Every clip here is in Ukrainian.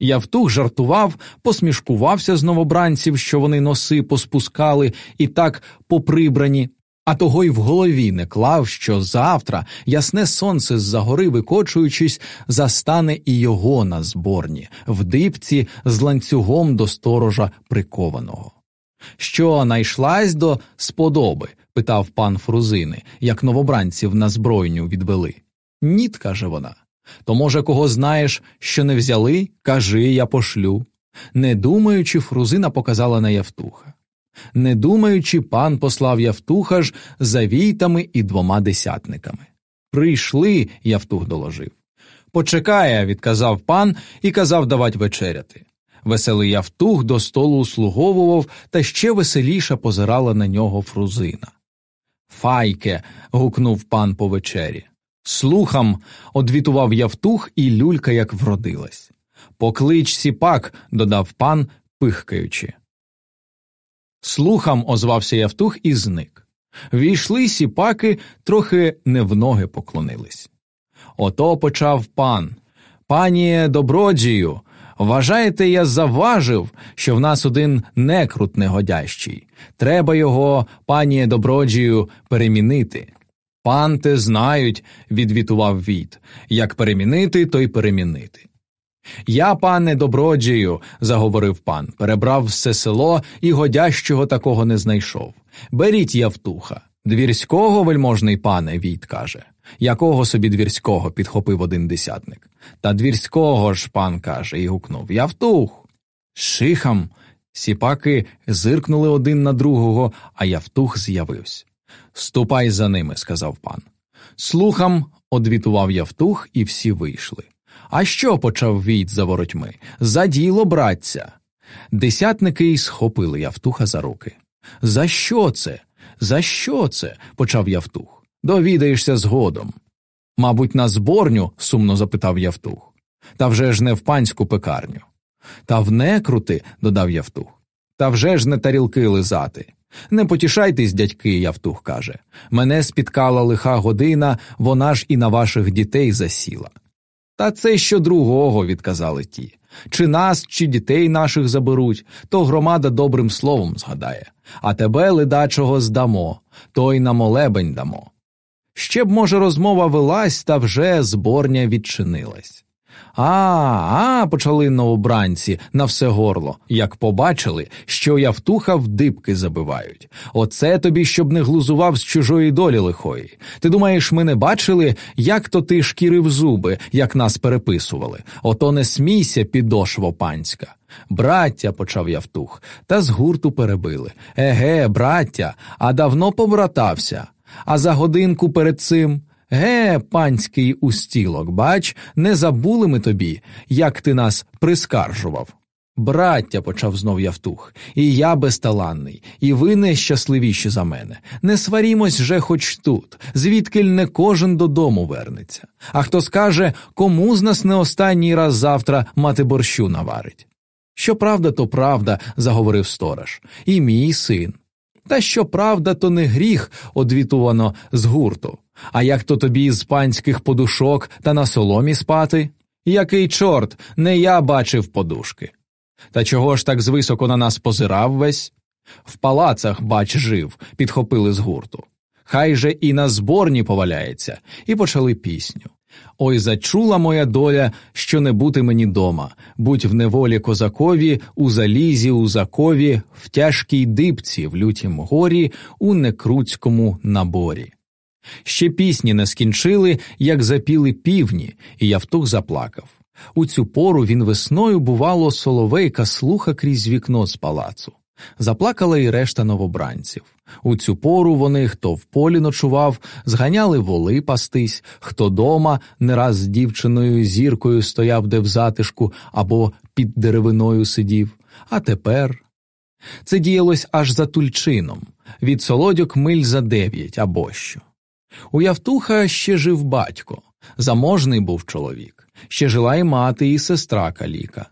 Явтух жартував, посмішкувався з новобранців, що вони носи поспускали і так поприбрані, а того й в голові не клав, що завтра ясне сонце з-за гори викочуючись, застане і його на зборні, в дипці з ланцюгом до сторожа прикованого. Що найшлась до сподоби? питав пан Фрузини, як новобранців на збройню відвели. Ніт, каже вона. То, може, кого знаєш, що не взяли, кажи, я пошлю. Не думаючи, Фрузина показала на Явтуха. Не думаючи, пан послав Явтуха ж за війтами і двома десятниками. Прийшли, Явтух доложив. Почекає, відказав пан і казав давать вечеряти. Веселий Явтух до столу услуговував, та ще веселіше позирала на нього Фрузина. Файке. гукнув пан по вечері. Слухам, одвітував Явтух, і люлька як вродилась. Поклич сіпак, додав пан, пихкаючи. Слухам, озвався Явтух і зник. Війшли сіпаки, трохи не в ноги поклонились. Ото почав пан. Пані доброджію, вважаєте, я заважив, що в нас один некрут негодящий. Треба його, пані доброджію, перемінити. Панте знають, відвітував Віт, як перемінити, то й перемінити. Я, пане доброджію, заговорив пан, перебрав все село і годящого такого не знайшов. Беріть Явтуха. Двірського, вельможний пане, Війт каже. Якого собі двірського? підхопив один десятник. Та двірського ж пан каже, і гукнув Явтух. Шихам. Сіпаки зиркнули один на другого, а Явтух з'явився. Ступай за ними, сказав пан. Слухам, одвітував Явтух, і всі вийшли. А що? почав війт за воротьми. За діло, братця. Десятники й схопили Явтуха за руки. За що це? За що це? почав Явтух. Довідаєшся згодом. Мабуть, на зборню? сумно запитав Явтух. Та вже ж не в панську пекарню. Та в некрути, додав Явтух. Та вже ж не тарілки лизати. Не потішайтесь, дядьки, Явтух каже. Мене спіткала лиха година, вона ж і на ваших дітей засіла. Та це що другого, відказали ті. Чи нас, чи дітей наших заберуть, то громада добрим словом згадає, а тебе ледачого здамо, то й на молебень дамо. Ще б, може, розмова велась, та вже зборня відчинилась. А, а, почали новобранці на все горло, як побачили, що явтуха в дибки забивають. Оце тобі, щоб не глузував з чужої долі лихої. Ти думаєш, ми не бачили, як то ти шкірив зуби, як нас переписували? Ото не смійся, підошво панська. Браття, почав Явтух, та з гурту перебили. Еге, браття, а давно побратався. А за годинку перед цим. Ге, панський устілок, бач, не забули ми тобі, як ти нас прискаржував. Браття, почав знов Явтух, і я безталанний, і ви нещасливіші за мене. Не сварімось же хоч тут, звідкиль не кожен додому вернеться. А хто скаже, кому з нас не останній раз завтра мати борщу наварить? Що правда, то правда, заговорив сторож, і мій син. Та що правда, то не гріх, одвітувано з гурту. А як то тобі з панських подушок та на соломі спати? Який чорт, не я бачив подушки. Та чого ж так звисоко на нас позирав весь? В палацах, бач, жив, підхопили з гурту. Хай же і на зборні поваляється, і почали пісню. Ой, зачула моя доля, що не бути мені дома, будь в неволі козакові, у залізі, у закові, в тяжкій дибці, в лютім горі, у некруцькому наборі. Ще пісні не скінчили, як запіли півні, і Явтух заплакав. У цю пору він весною, бувало, соловейка слуха крізь вікно з палацу. Заплакала і решта новобранців. У цю пору вони, хто в полі ночував, зганяли воли пастись, хто дома не раз з дівчиною зіркою стояв де в затишку або під деревиною сидів. А тепер це діялось аж за тульчином від солодьок миль за дев'ять або що. У Явтуха ще жив батько, заможний був чоловік, ще жила й мати, і сестра каліка.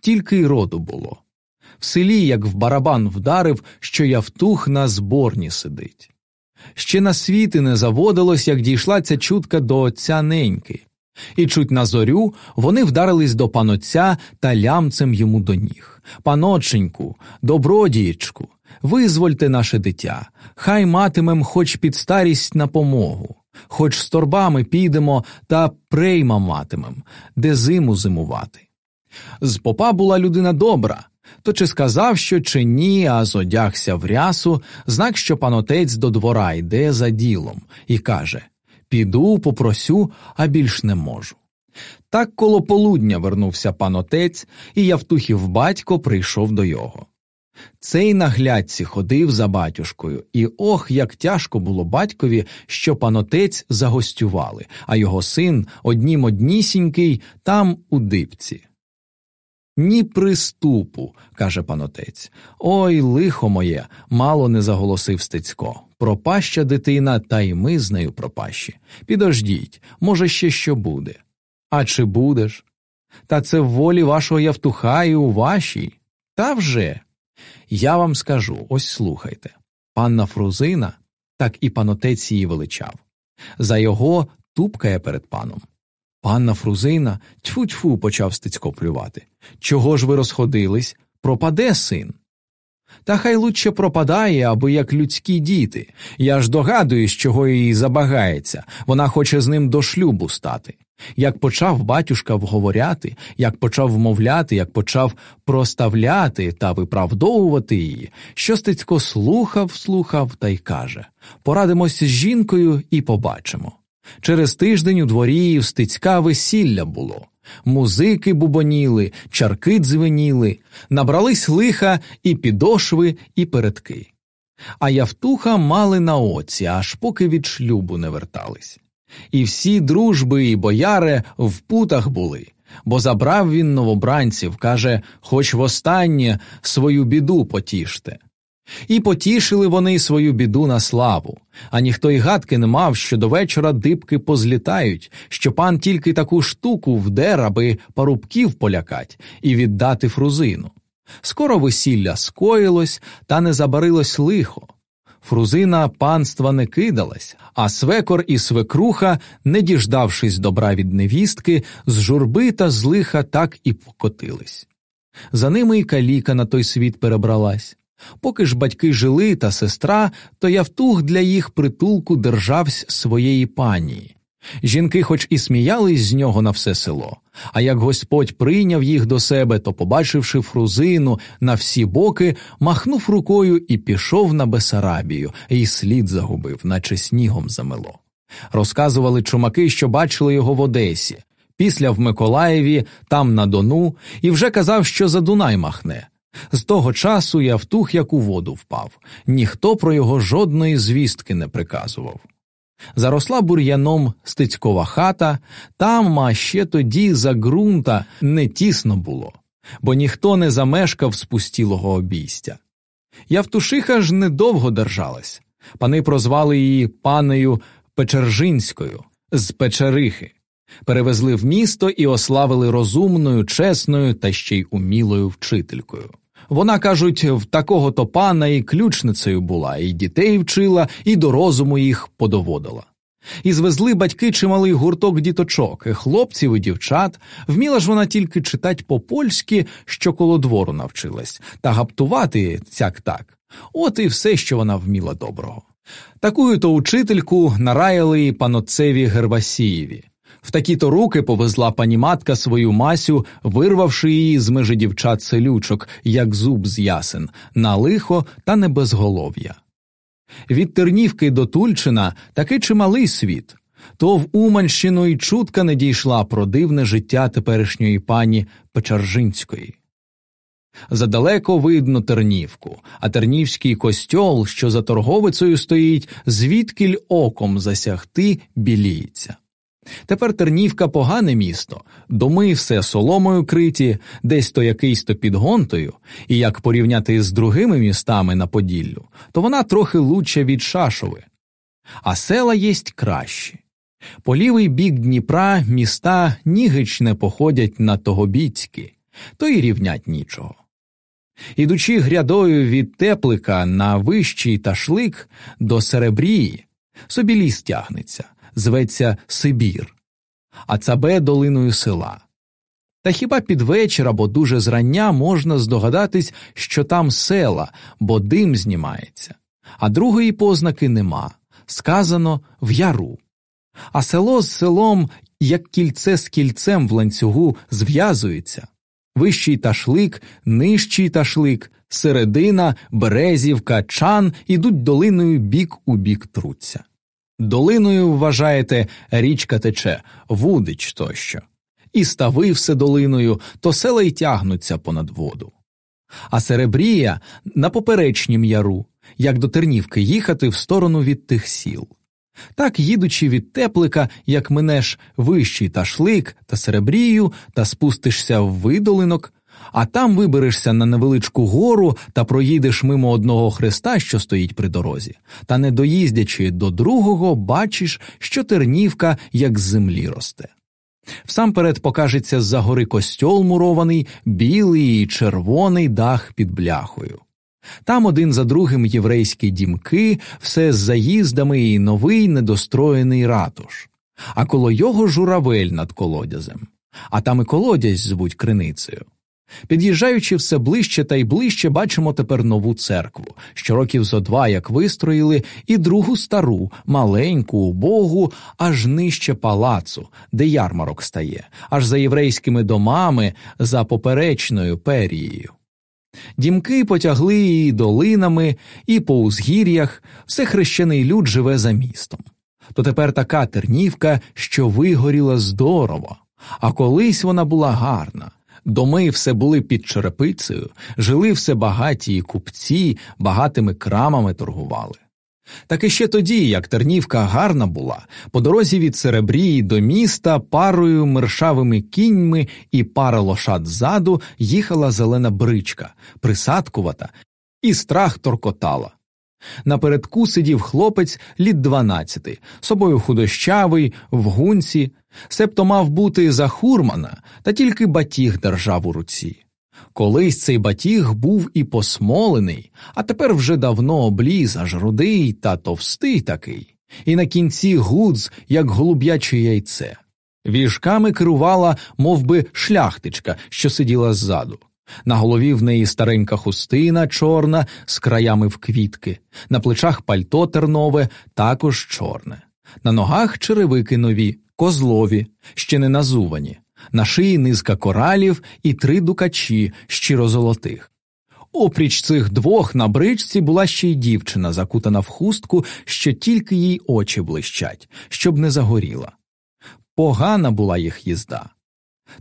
Тільки й роду було. В селі, як в барабан вдарив, що Явтух на зборні сидить. Ще на світи не заводилось, як дійшла ця чутка до отця неньки. І чуть на зорю вони вдарились до панотця та лямцем йому до ніг. Паноченьку, добродієчку, визвольте наше дитя, хай матимем хоч під старість на помогу, хоч з торбами підемо та прейма матимем, де зиму зимувати. З попа була людина добра, то чи сказав, що чи ні, а зодягся в рясу, знак, що панотець до двора йде за ділом, і каже Піду, попросю, а більш не можу. Так коло полудня вернувся панотець, і Явтухів батько прийшов до його. Цей на глядці ходив за батюшкою, і ох, як тяжко було батькові, що панотець загостювали, а його син однім однісінький там у дипці. Ні приступу, каже панотець. Ой, лихо моє, мало не заголосив Стецько. Пропаща дитина, та й ми з нею пропащі. Підождіть, може, ще що буде. А чи будеш? Та це в волі вашого Явтуха і у вашій. Та вже. Я вам скажу ось слухайте. Панна Фрузина, так і панотець її величав. За його тупкає перед паном. Панна Фрузина тьфу тьфу почав стицько плювати. Чого ж ви розходились? Пропаде син. Та хай лучше пропадає, аби як людські діти. Я ж догадуюсь, чого їй забагається, вона хоче з ним до шлюбу стати. Як почав батюшка вговоряти, як почав вмовляти, як почав проставляти та виправдовувати її, що Стецько слухав, слухав та й каже Порадимося з жінкою і побачимо. Через тиждень у дворі в Стецька весілля було. Музики бубоніли, чарки дзвеніли, набрались лиха і підошви, і передки. А Явтуха мали на оці, аж поки від шлюбу не вертались. І всі дружби і бояри в путах були, бо забрав він новобранців, каже, хоч востаннє свою біду потіште. І потішили вони свою біду на славу, а ніхто й гадки не мав, що до вечора дибки позлітають, що пан тільки таку штуку вдер, аби парубків полякать і віддати фрузину. Скоро весілля скоїлось, та не забарилось лихо. Фрузина панства не кидалась, а свекор і свекруха, не діждавшись добра від невістки, з журби та з лиха так і покотились. За ними й каліка на той світ перебралась. Поки ж батьки жили та сестра, то Явтух для їх притулку державсь своєї панії. Жінки, хоч і сміялись з нього на все село, а як Господь прийняв їх до себе, то, побачивши фрузину на всі боки, махнув рукою і пішов на Бесарабію, і слід загубив, наче снігом замело. Розказували чумаки, що бачили його в Одесі, після в Миколаєві, там на Дону, і вже казав, що за Дунай махне. З того часу Явтух як у воду впав, ніхто про його жодної звістки не приказував. Заросла бур'яном стицькова хата, там, а ще тоді за ґрунта не тісно було, бо ніхто не замешкав спустілого обійстя. Явтушиха ж недовго держалась, пани прозвали її панею Печержинською з Печерихи, перевезли в місто і ославили розумною, чесною та ще й умілою вчителькою. Вона, кажуть, в такого то пана і ключницею була, і дітей вчила, і до розуму їх подоводила. І звезли батьки чималий гурток діточок, і хлопців і дівчат, вміла ж вона тільки читать по польськи, що коло двору навчилась, та гаптувати цяк так. От і все, що вона вміла доброго. Такую то учительку нараяли і паноцеві Гервасієві. В такі то руки повезла пані матка свою масю, вирвавши її з межі дівчат селючок, як зуб з ясен, на лихо та небезголов'я. Від Тернівки до Тульчина таки чималий світ, то в Уманщину й чутка не дійшла про дивне життя теперішньої пані Печаржинської. Задалеко видно Тернівку, а Тернівський костьол, що за торговицею стоїть, звідкіль оком засягти біліється. Тепер Тернівка погане місто, доми все соломою криті, десь то якийсь то під гонтою, і як порівняти з другими містами на Поділлю, то вона трохи лучше від Шашови. А села єсть кращі. По лівий бік Дніпра міста нігич не походять на Тогобіцькі, то й рівнять нічого. Ідучи грядою від теплика на вищий ташлик до Серебрії, собі ліс тягнеться зветься Сибір. а цабе долиною села. Та хіба під вечір або дуже зрання можна здогадатись, що там села, бо дим знімається, а другої познаки нема сказано в яру. А село з селом, як кільце з кільцем в ланцюгу, зв'язується вищий ташлик, нижчий ташлик, середина, березівка, чан ідуть долиною бік у бік труться. Долиною, вважаєте, річка тече, вудич тощо, і стави все долиною, то села й тягнуться понад воду. А серебрія на поперечнім яру, як до Тернівки їхати в сторону від тих сіл. Так, їдучи від теплика, як минеш вищий ташлик та серебрію та спустишся в видолинок, а там виберешся на невеличку гору та проїдеш мимо одного хреста, що стоїть при дорозі, та не доїздячи до другого, бачиш, що тернівка як з землі росте. Всамперед покажеться з за гори костьол мурований, білий і червоний дах під бляхою. Там один за другим єврейські дімки, все з заїздами і новий недостроєний ратуш, а коло його журавель над колодязем, а там і колодязь звуть криницею. Під'їжджаючи все ближче та й ближче, бачимо тепер нову церкву, що років зо два як вистроїли, і другу стару, маленьку, убогу, аж нижче палацу, де ярмарок стає, аж за єврейськими домами, за поперечною перією. Дімки потягли і долинами, і по узгір'ях, все хрещений люд живе за містом. То тепер така тернівка, що вигоріла здорово, а колись вона була гарна. Доми все були під черепицею, жили все багаті і купці, багатими крамами торгували. Так і ще тоді, як Тернівка гарна була, по дорозі від Серебрії до міста парою мершавими кіньми і пара лошад ззаду їхала зелена бричка, присадкувата, і страх торкотала. Напередку сидів хлопець літ дванадцяти, собою худощавий, в гунці, себто мав бути за хурмана, та тільки батіг держав у руці. Колись цей батіг був і посмолений, а тепер вже давно обліз, аж рудий та товстий такий, і на кінці гудз, як голуб'яче яйце. Віжками керувала мов би, шляхтичка, що сиділа ззаду. На голові в неї старенька хустина чорна з краями в квітки, на плечах пальто тернове, також чорне, на ногах черевики нові, козлові, ще не назувані, на шиї низка коралів і три дукачі щиро золотих. Опріч цих двох на бричці була ще й дівчина, закутана в хустку, що тільки їй очі блищать, щоб не загоріла. Погана була їх їзда.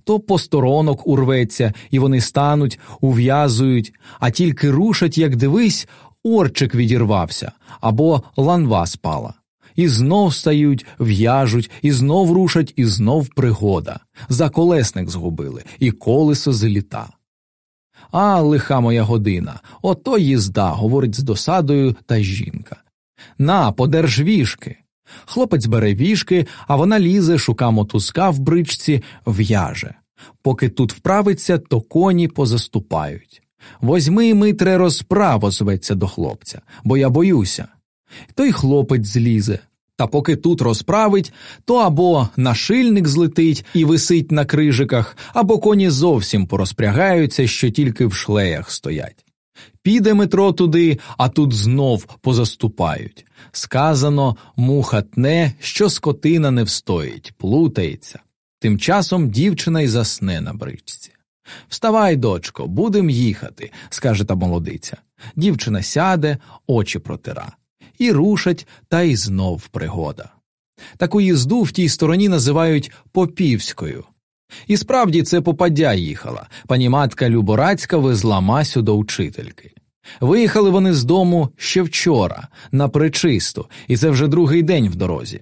То посторонок урветься, і вони стануть, ув'язують, а тільки рушать, як дивись, орчик відірвався або ланва спала і знов стають, в'яжуть, і знов рушать, і знов пригода. За колесник згубили, і колесо зліта. А, лиха моя година, ото їзда, говорить з досадою та жінка. На, подерж вішки. Хлопець бере вішки, а вона лізе, шука мотузка в бричці, в'яже. Поки тут вправиться, то коні позаступають. Возьми митре розправо, зветься до хлопця, бо я боюся. Той хлопець злізе. Та поки тут розправить, то або нашильник злетить і висить на крижиках, або коні зовсім порозпрягаються, що тільки в шлеях стоять. Піде метро туди, а тут знов позаступають. Сказано, муха тне, що скотина не встоїть, плутається. Тим часом дівчина й засне на бричці. Вставай, дочко, будем їхати, скаже та молодиця. Дівчина сяде, очі протира і рушать, та й знов пригода. Таку їзду в тій стороні називають попівською. І справді це попадя їхала, пані матка Люборацька везла Масю до учительки. Виїхали вони з дому ще вчора, на причисту, і це вже другий день в дорозі.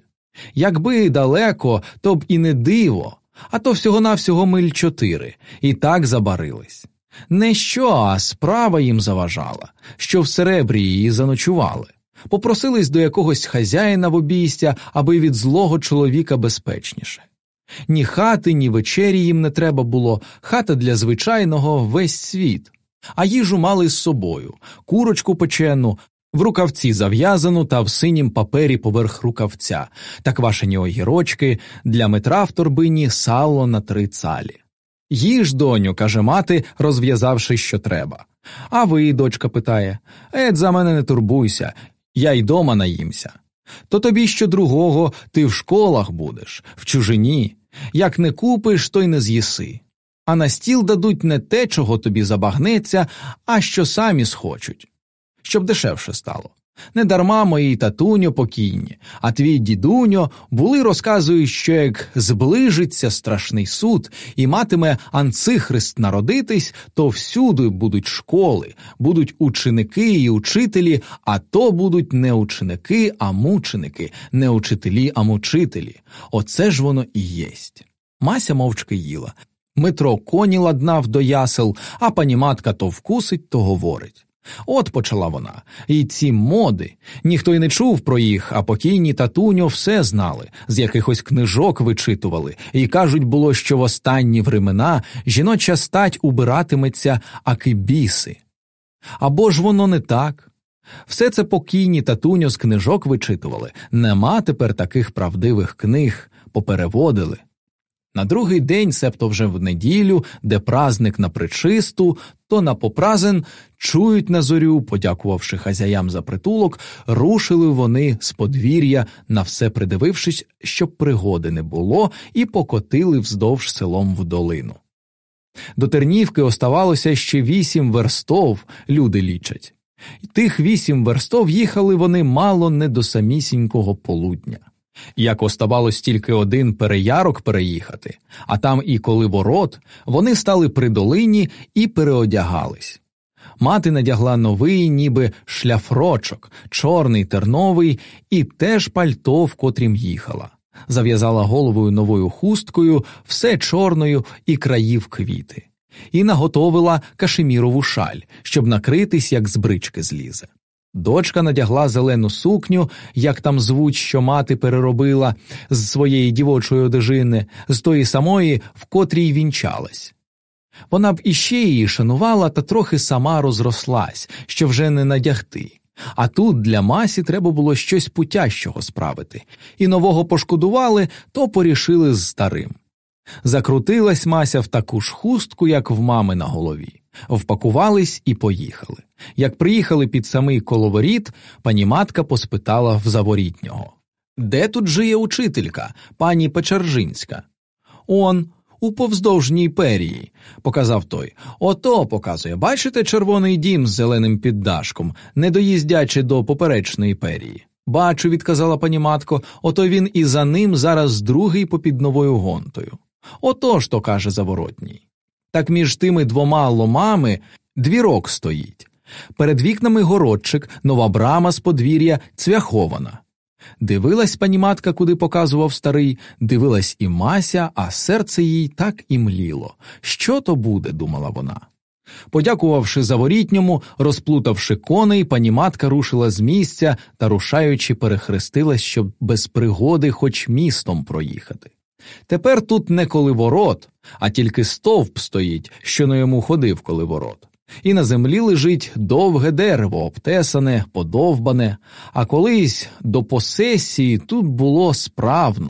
Якби далеко, то б і не диво, а то всього навсього миль чотири, і так забарились. Не що, а справа їм заважала, що в серебрі її заночували попросились до якогось хазяїна в обійстя, аби від злого чоловіка безпечніше. Ні хати, ні вечері їм не треба було, хата для звичайного весь світ, а їжу мали з собою курочку печену, в рукавці зав'язану та в синім папері поверх рукавця, та квашені огірочки, для Метра в торбині сало на три цалі. Їж, доню, каже мати, розв'язавши, що треба. А ви, дочка, питає Ед, за мене не турбуйся, я й дома наїмся. То тобі що другого ти в школах будеш, в чужині. Як не купиш, то й не з'їси. А на стіл дадуть не те, чого тобі забагнеться, а що самі схочуть, щоб дешевше стало. Недарма мої татуньо покійні, а твій дідуньо були розказують, що як зближиться страшний суд і матиме анцихрист народитись, то всюди будуть школи, будуть ученики і учителі, а то будуть не ученики, а мученики, не учителі, а мучителі. Оце ж воно і єсть. Мася мовчки їла. Митро коні ладнав до ясел, а пані матка то вкусить, то говорить. От почала вона, і ці моди ніхто й не чув про їх, а покійні татуньо все знали, з якихось книжок вичитували, і кажуть було, що в останні времена жіноча стать убиратиметься, аки біси. Або ж воно не так. Все це покійні татуньо з книжок вичитували, нема тепер таких правдивих книг, попереводили. На другий день, себто вже в неділю, де празник на причисту, то на попразен чують на зорю, подякувавши хазяям за притулок, рушили вони з подвір'я, на все придивившись, щоб пригоди не було, і покотили вздовж селом в долину. До Тернівки оставалося ще вісім верстов, люди лічать. Тих вісім верстов їхали вони мало не до самісінького полудня. Як оставалось тільки один переярок переїхати, а там і коли ворот, вони стали при долині і переодягались. Мати надягла новий, ніби шляфрочок, чорний терновий, і теж пальто, в котрім їхала, зав'язала головою новою хусткою, все чорною і країв квіти, і наготовила кашемірову шаль, щоб накритись, як з брички злізе. Дочка надягла зелену сукню, як там звуть, що мати переробила з своєї дівочої одежини, з тої самої, в котрій вінчалась. Вона б іще її шанувала та трохи сама розрослась, що вже не надягти. А тут для масі треба було щось путящого справити, і нового пошкодували, то порішили з старим. Закрутилась Мася в таку ж хустку, як в мами на голові, впакувались і поїхали. Як приїхали під самий коловоріт, пані матка поспитала в заворітнього Де тут жиє учителька, пані Печержинська? Он, у повздовжній перії, показав той. Ото показує. Бачите червоний дім з зеленим піддашком, не доїздячи до поперечної перії. Бачу, відказала пані матко, ото він і за ним зараз другий попід новою гонтою. Ото ж то каже заворотній. Так між тими двома ломами двірок стоїть. Перед вікнами городчик, нова брама з подвір'я цвяхована. Дивилась пані матка, куди показував старий, дивилась і Мася, а серце їй так і мліло. Що то буде, думала вона. Подякувавши заворітньому, розплутавши коней, пані матка рушила з місця та, рушаючи, перехрестилась, щоб без пригоди хоч містом проїхати. Тепер тут не коливорот, а тільки стовп стоїть, що на йому ходив коливорот. І на землі лежить довге дерево, обтесане, подовбане, а колись до посесії тут було справно.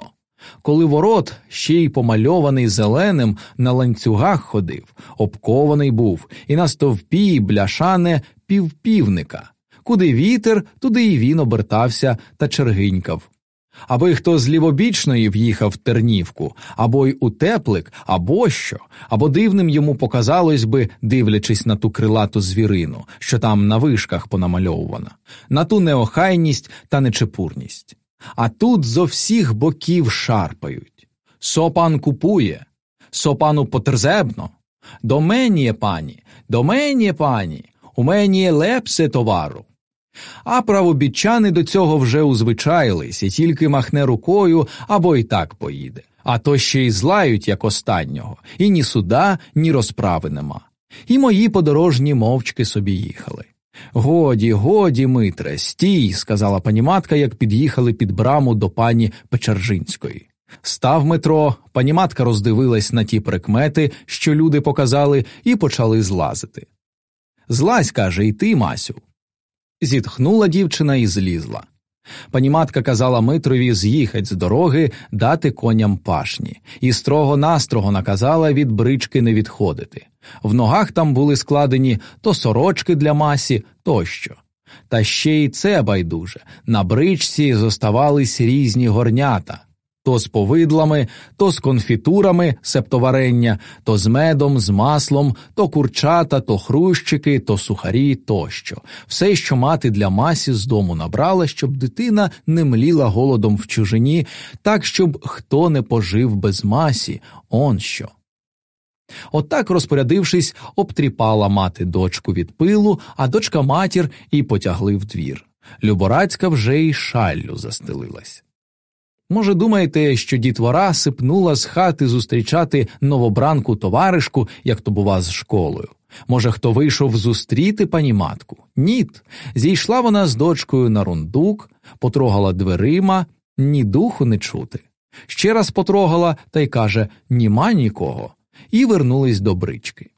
Коли ворот, ще й помальований зеленим, на ланцюгах ходив, обкований був, і на стовпі бляшане півпівника. Куди вітер, туди й він обертався та чергинькав аби хто з лівобічної в'їхав в тернівку, або й у теплик, або що, або дивним йому показалось би, дивлячись на ту крилату звірину, що там на вишках понамальовувана, на ту неохайність та нечепурність. А тут зо всіх боків шарпають. Сопан купує, сопану потерзебно. До мені, пані, до мені, пані, у мені лепсе товару. А правобітчани до цього вже узвичаїлись і тільки махне рукою або й так поїде. А то ще й злають, як останнього, і ні суда, ні розправи нема. І мої подорожні мовчки собі їхали. Годі, годі, Митре, стій, сказала пані матка, як під'їхали під браму до пані Печержинської. Став метро, пані матка роздивилась на ті прикмети, що люди показали, і почали злазити. Злазь, каже, і ти, Масю. Зітхнула дівчина і злізла. Паніматка казала Митрові з'їхать з дороги, дати коням пашні, і строго настрого наказала від брички не відходити. В ногах там були складені то сорочки для масі, тощо. Та ще й це байдуже на бричці зоставались різні горнята то з повидлами, то з конфітурами, септоварення, то з медом, з маслом, то курчата, то хрущики, то сухарі тощо, все, що мати для масі з дому набрала, щоб дитина не мліла голодом в чужині, так щоб хто не пожив без масі, он що. Отак, розпорядившись, обтріпала мати дочку від пилу, а дочка матір і потягли в двір. Люборацька вже й шаллю застелилась. Може, думаєте, що дітвора сипнула з хати зустрічати новобранку товаришку, як то бува з школою? Може, хто вийшов зустріти пані матку? Ніт. Зійшла вона з дочкою на рундук, потрогала дверима, ні духу не чути. Ще раз потрогала та й каже Німа нікого, і вернулись до брички.